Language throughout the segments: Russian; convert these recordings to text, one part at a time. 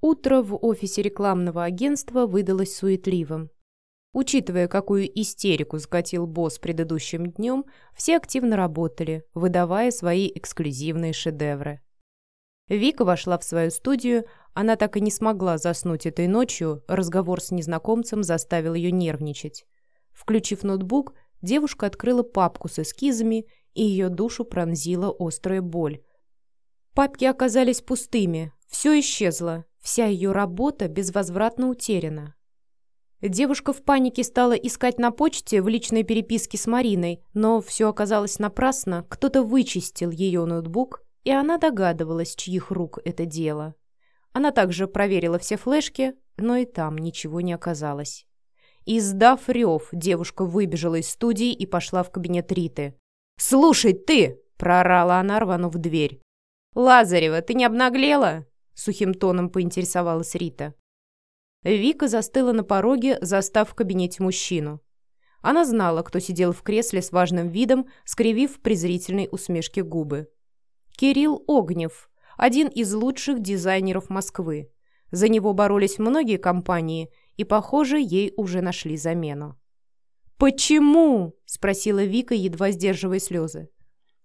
Утро в офисе рекламного агентства выдалось суетливым. Учитывая, какую истерику закатил босс предыдущим днем, все активно работали, выдавая свои эксклюзивные шедевры. Вика вошла в свою студию, она так и не смогла заснуть этой ночью, разговор с незнакомцем заставил ее нервничать. Включив ноутбук, девушка открыла папку с эскизами, и ее душу пронзила острая боль. Папки оказались пустыми, все исчезло, вся ее работа безвозвратно утеряна. Девушка в панике стала искать на почте в личной переписке с Мариной, но все оказалось напрасно, кто-то вычистил ее ноутбук, и она догадывалась, чьих рук это дело. Она также проверила все флешки, но и там ничего не оказалось. Издав рев, девушка выбежала из студии и пошла в кабинет Риты. «Слушай, ты!» – проорала она, рванув дверь. «Лазарева, ты не обнаглела?» – сухим тоном поинтересовалась Рита. Вика застыла на пороге, застав в кабинете мужчину. Она знала, кто сидел в кресле с важным видом, скривив презрительной усмешке губы. Кирилл Огнев, один из лучших дизайнеров Москвы. За него боролись многие компании, и, похоже, ей уже нашли замену. «Почему?» – спросила Вика, едва сдерживая слезы.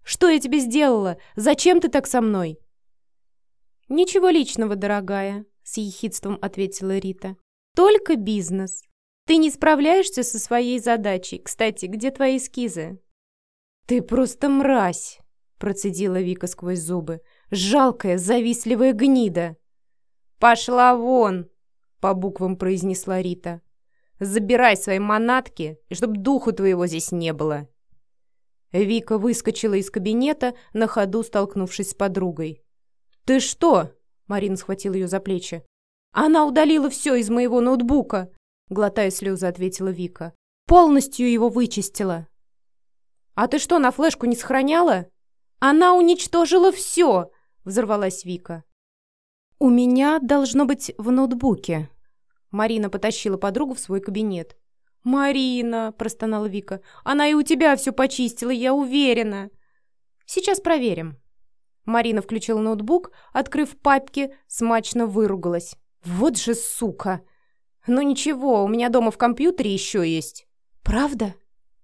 «Что я тебе сделала? Зачем ты так со мной?» «Ничего личного, дорогая», – с ехидством ответила Рита. «Только бизнес. Ты не справляешься со своей задачей. Кстати, где твои эскизы?» «Ты просто мразь!» Процедила Вика сквозь зубы. «Жалкая, завистливая гнида!» «Пошла вон!» По буквам произнесла Рита. «Забирай свои манатки, и чтоб духу твоего здесь не было!» Вика выскочила из кабинета, на ходу столкнувшись с подругой. «Ты что?» — Марина схватила ее за плечи. «Она удалила все из моего ноутбука!» Глотая слезы, ответила Вика. «Полностью его вычистила!» «А ты что, на флешку не сохраняла?» «Она уничтожила все!» — взорвалась Вика. «У меня должно быть в ноутбуке». Марина потащила подругу в свой кабинет. «Марина!» — простонала Вика. «Она и у тебя все почистила, я уверена!» «Сейчас проверим». Марина включила ноутбук, открыв папки, смачно выругалась. «Вот же сука!» «Ну ничего, у меня дома в компьютере еще есть». «Правда?»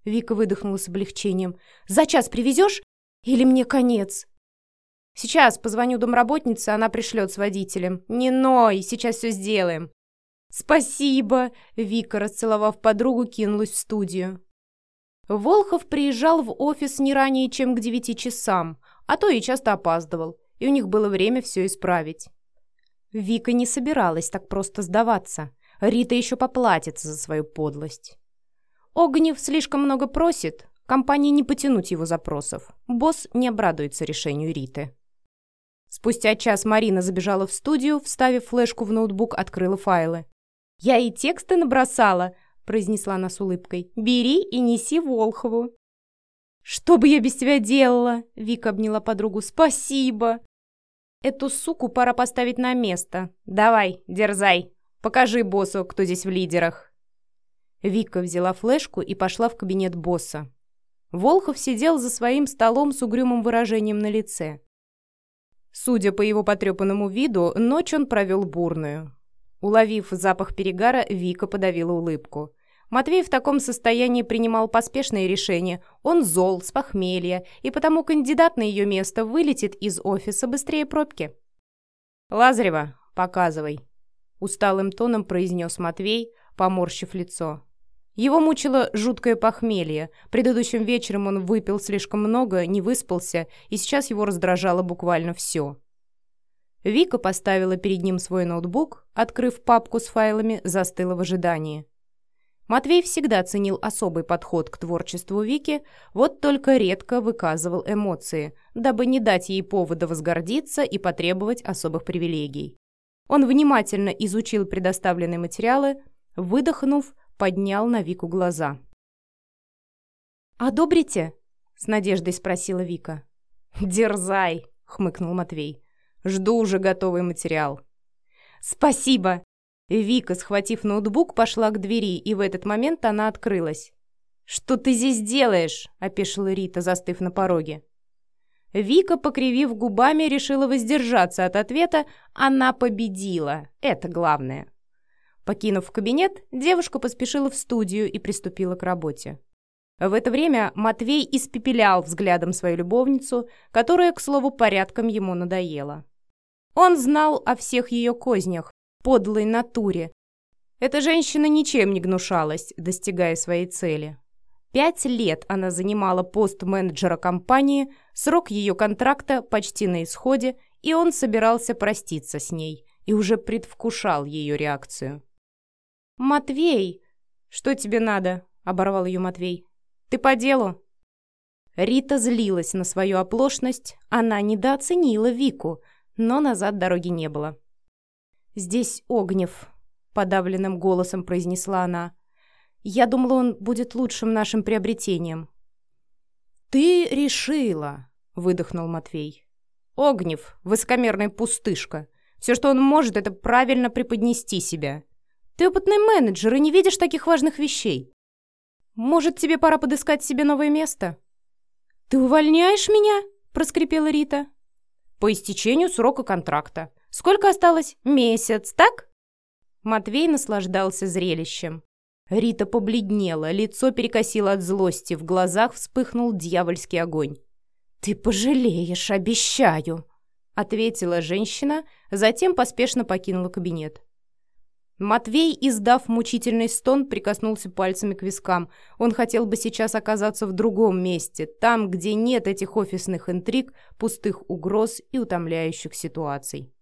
Вика выдохнула с облегчением. «За час привезешь? Или мне конец? Сейчас позвоню домработнице, она пришлет с водителем. Не ной, сейчас все сделаем. Спасибо, Вика, расцеловав подругу, кинулась в студию. Волхов приезжал в офис не ранее, чем к девяти часам, а то и часто опаздывал, и у них было время все исправить. Вика не собиралась так просто сдаваться. Рита еще поплатится за свою подлость. Огнев слишком много просит, Компании не потянуть его запросов. Босс не обрадуется решению Риты. Спустя час Марина забежала в студию, вставив флешку в ноутбук, открыла файлы. «Я и тексты набросала», — произнесла она с улыбкой. «Бери и неси Волхову». «Что бы я без тебя делала?» — Вика обняла подругу. «Спасибо!» «Эту суку пора поставить на место. Давай, дерзай. Покажи боссу, кто здесь в лидерах». Вика взяла флешку и пошла в кабинет босса. Волхов сидел за своим столом с угрюмым выражением на лице. Судя по его потрепанному виду, ночь он провел бурную. Уловив запах перегара, Вика подавила улыбку. Матвей в таком состоянии принимал поспешные решения. Он зол, с похмелья, и потому кандидат на ее место вылетит из офиса быстрее пробки. «Лазарева, показывай», — усталым тоном произнес Матвей, поморщив лицо. Его мучило жуткое похмелье. Предыдущим вечером он выпил слишком много, не выспался, и сейчас его раздражало буквально все. Вика поставила перед ним свой ноутбук, открыв папку с файлами, застыла в ожидании. Матвей всегда ценил особый подход к творчеству Вики, вот только редко выказывал эмоции, дабы не дать ей повода возгордиться и потребовать особых привилегий. Он внимательно изучил предоставленные материалы, выдохнув, поднял на Вику глаза. «Одобрите?» — с надеждой спросила Вика. «Дерзай!» — хмыкнул Матвей. «Жду уже готовый материал». «Спасибо!» Вика, схватив ноутбук, пошла к двери, и в этот момент она открылась. «Что ты здесь делаешь?» — опешила Рита, застыв на пороге. Вика, покривив губами, решила воздержаться от ответа. Она победила. Это главное. Покинув кабинет, девушка поспешила в студию и приступила к работе. В это время Матвей испепелял взглядом свою любовницу, которая, к слову, порядком ему надоела. Он знал о всех ее кознях, подлой натуре. Эта женщина ничем не гнушалась, достигая своей цели. Пять лет она занимала пост менеджера компании, срок ее контракта почти на исходе, и он собирался проститься с ней и уже предвкушал ее реакцию. «Матвей!» «Что тебе надо?» — оборвал ее Матвей. «Ты по делу?» Рита злилась на свою оплошность, она недооценила Вику, но назад дороги не было. «Здесь Огнев», — подавленным голосом произнесла она. Я думала, он будет лучшим нашим приобретением». «Ты решила», — выдохнул Матвей. «Огнев, высокомерная пустышка. Все, что он может, это правильно преподнести себя. Ты опытный менеджер и не видишь таких важных вещей. Может, тебе пора подыскать себе новое место?» «Ты увольняешь меня?» — проскрипела Рита. «По истечению срока контракта. Сколько осталось? Месяц, так?» Матвей наслаждался зрелищем. Рита побледнела, лицо перекосило от злости, в глазах вспыхнул дьявольский огонь. «Ты пожалеешь, обещаю!» — ответила женщина, затем поспешно покинула кабинет. Матвей, издав мучительный стон, прикоснулся пальцами к вискам. Он хотел бы сейчас оказаться в другом месте, там, где нет этих офисных интриг, пустых угроз и утомляющих ситуаций.